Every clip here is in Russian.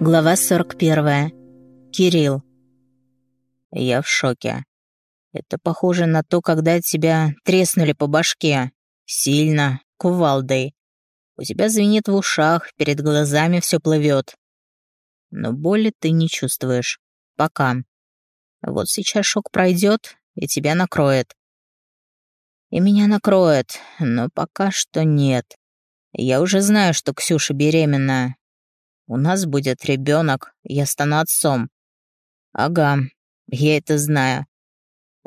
Глава 41. Кирилл. Я в шоке. Это похоже на то, когда тебя треснули по башке. Сильно, кувалдой. У тебя звенит в ушах, перед глазами все плывет. Но боли ты не чувствуешь. Пока. Вот сейчас шок пройдет, и тебя накроет. И меня накроет, но пока что нет. Я уже знаю, что Ксюша беременна. У нас будет ребенок, я стану отцом. Ага, я это знаю.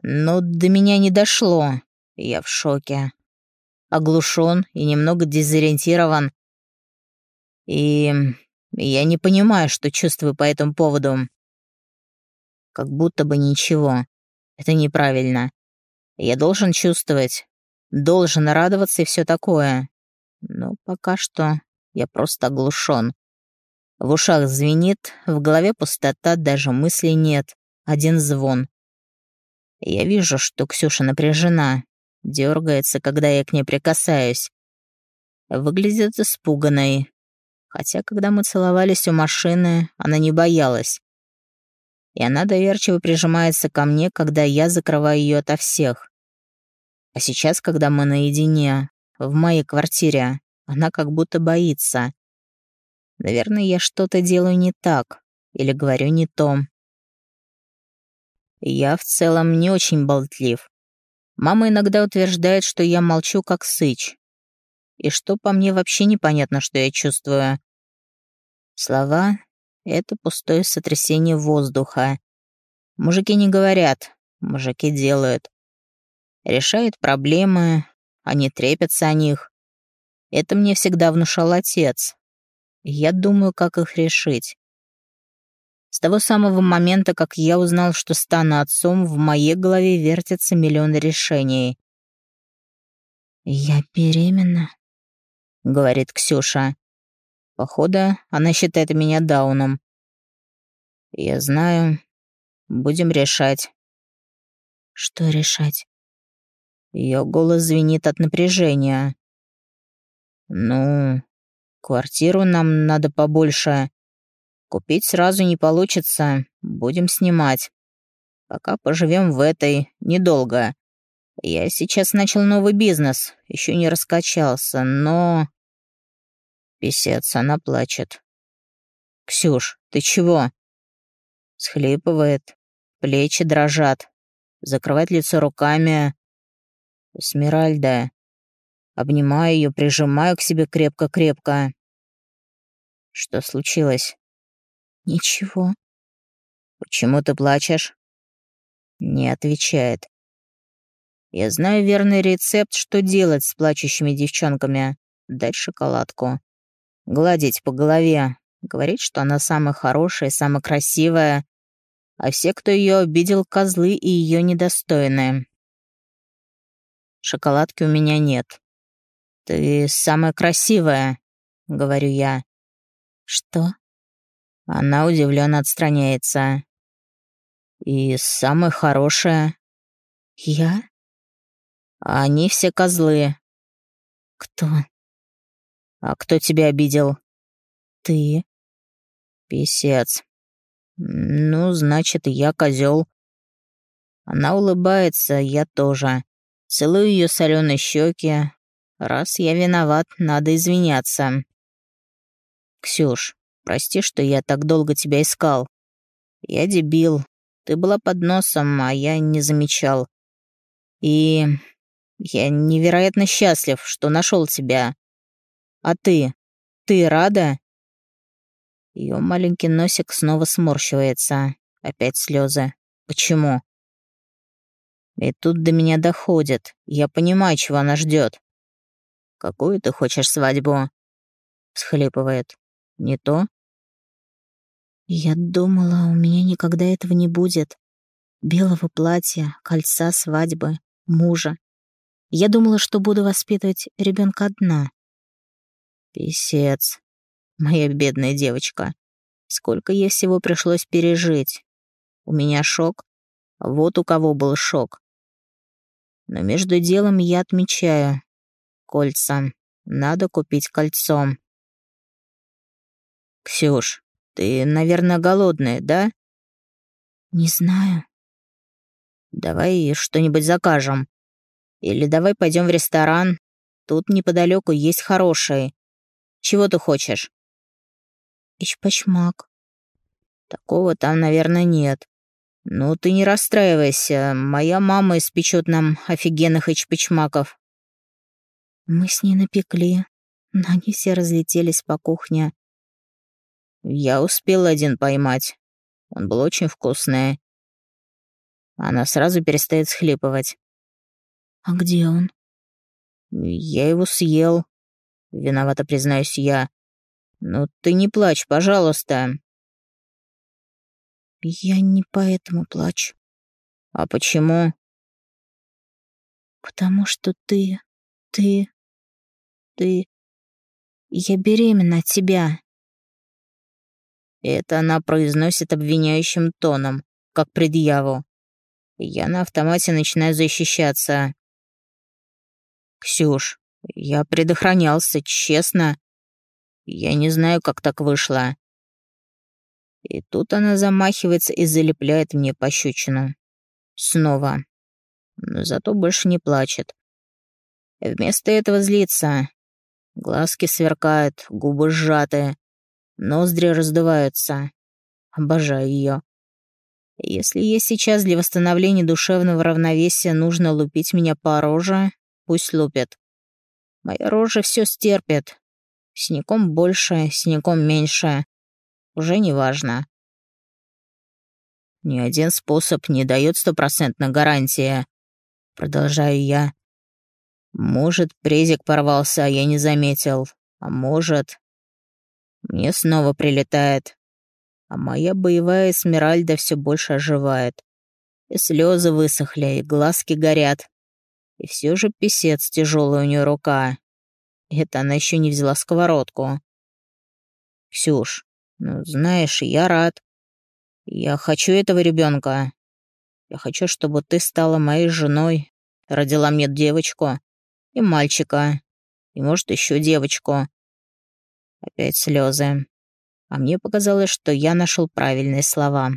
Но до меня не дошло. Я в шоке. Оглушен и немного дезориентирован. И я не понимаю, что чувствую по этому поводу. Как будто бы ничего. Это неправильно. Я должен чувствовать, должен радоваться и все такое. Но пока что я просто оглушен. В ушах звенит, в голове пустота, даже мыслей нет. Один звон. Я вижу, что Ксюша напряжена, дергается, когда я к ней прикасаюсь. Выглядит испуганной. Хотя, когда мы целовались у машины, она не боялась. И она доверчиво прижимается ко мне, когда я закрываю ее ото всех. А сейчас, когда мы наедине, в моей квартире, она как будто боится. Наверное, я что-то делаю не так или говорю не то. Я в целом не очень болтлив. Мама иногда утверждает, что я молчу как сыч. И что по мне вообще непонятно, что я чувствую. Слова — это пустое сотрясение воздуха. Мужики не говорят, мужики делают. Решают проблемы, они трепятся о них. Это мне всегда внушал отец. Я думаю, как их решить. С того самого момента, как я узнал, что стану отцом, в моей голове вертятся миллионы решений. «Я беременна», — говорит Ксюша. Походу, она считает меня дауном. Я знаю. Будем решать. Что решать? Ее голос звенит от напряжения. Ну, квартиру нам надо побольше. Купить сразу не получится, будем снимать. Пока поживем в этой, недолго. Я сейчас начал новый бизнес, еще не раскачался, но... Писец, она плачет. «Ксюш, ты чего?» Схлипывает, плечи дрожат, закрывает лицо руками. Смиральда. Обнимаю ее, прижимаю к себе крепко-крепко. Что случилось? «Ничего». «Почему ты плачешь?» Не отвечает. Я знаю верный рецепт, что делать с плачущими девчонками. Дать шоколадку. Гладить по голове. Говорить, что она самая хорошая, самая красивая. А все, кто ее обидел, козлы и ее недостойные. Шоколадки у меня нет. «Ты самая красивая», — говорю я. «Что?» Она удивленно отстраняется. «И самое хорошее...» «Я?» «Они все козлы». «Кто?» «А кто тебя обидел?» «Ты». «Писец. Ну, значит, я козел. Она улыбается, я тоже. Целую ее соленые щеки. Раз я виноват, надо извиняться. Ксюш, Прости, что я так долго тебя искал. Я дебил. Ты была под носом, а я не замечал. И я невероятно счастлив, что нашел тебя. А ты? Ты рада?» Ее маленький носик снова сморщивается. Опять слезы. Почему? И тут до меня доходит. Я понимаю, чего она ждет. «Какую ты хочешь свадьбу?» Схлипывает. Не то? Я думала, у меня никогда этого не будет. Белого платья, кольца, свадьбы, мужа. Я думала, что буду воспитывать ребенка одна. Писец. Моя бедная девочка. Сколько ей всего пришлось пережить. У меня шок. Вот у кого был шок. Но между делом я отмечаю. Кольца. Надо купить кольцо. «Ксюш, Ты, наверное, голодная, да? Не знаю. Давай что-нибудь закажем. Или давай пойдем в ресторан. Тут неподалеку есть хороший. Чего ты хочешь? Ичпачмак. Такого там, наверное, нет. Ну, ты не расстраивайся. Моя мама испечет нам офигенных ичпачмаков. Мы с ней напекли, но они все разлетелись по кухне. Я успел один поймать. Он был очень вкусный. Она сразу перестает схлипывать. «А где он?» «Я его съел», — виновато признаюсь я. «Ну ты не плачь, пожалуйста». «Я не поэтому плачу». «А почему?» «Потому что ты... ты... ты... Я беременна от тебя». Это она произносит обвиняющим тоном, как предъяву. Я на автомате начинаю защищаться. «Ксюш, я предохранялся, честно. Я не знаю, как так вышло». И тут она замахивается и залепляет мне пощечину. Снова. Но зато больше не плачет. Вместо этого злится. Глазки сверкают, губы сжаты, ноздри раздуваются. Обожаю ее. Если ей сейчас для восстановления душевного равновесия нужно лупить меня по роже, пусть лупит. Моя рожа все стерпит. Синяком больше, синяком меньше. Уже не важно. Ни один способ не дает стопроцентной гарантии. Продолжаю я. Может, презик порвался, а я не заметил. А может... Мне снова прилетает а моя боевая Эсмеральда все больше оживает. И слезы высохли, и глазки горят. И все же писец тяжелая у нее рука. Это она еще не взяла сковородку. Ксюш, ну знаешь, я рад. Я хочу этого ребенка. Я хочу, чтобы ты стала моей женой, родила мне девочку и мальчика, и, может, еще девочку. Опять слезы а мне показалось, что я нашел правильные слова.